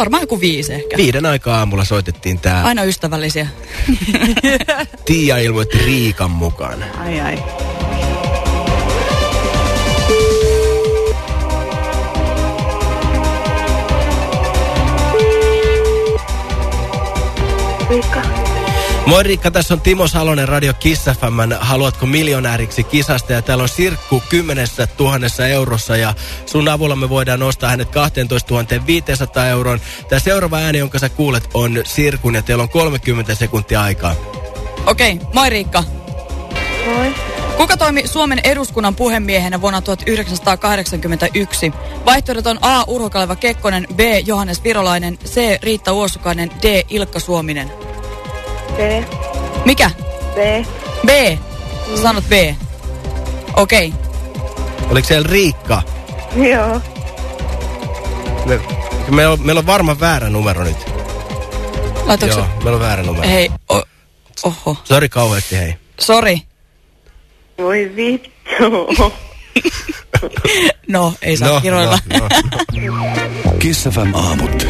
varmaan joku viisi ehkä. Viiden aikaa aamulla soitettiin tää. Aina ystävällisiä. Tiia ilmoitti Riikan mukaan. Ai ai. Moi Riikka, tässä on Timo Salonen Radio Kiss FM. Haluatko miljonääriksi kisasta? Ja täällä on Sirkku kymmenessä tuhannessa eurossa ja sun avulla me voidaan nostaa hänet 12 500 euron. Tämä seuraava ääni, jonka sä kuulet, on Sirkun ja teillä on 30 sekuntia aikaa. Okei, okay, moi Riikka. Moi. Kuka toimi Suomen eduskunnan puhemiehenä vuonna 1981? Vaihtoehdot on A. Urho Kaleva Kekkonen, B. Johannes Virolainen, C. Riitta Uosukainen, D. Ilkka Suominen. B. Mikä? B. B. Sä sanot B. Okei. Okay. Oliko siellä Riikka? Joo. Me, meillä, on, meillä on varmaan väärä numero nyt. Laitoinko Joo, meillä on väärä numero. Hei, o, oho. Sori kauheasti, hei. Sori. Voi vittu. No, ei saa No, kiroilla. no, no, no. Kiss FM aamut.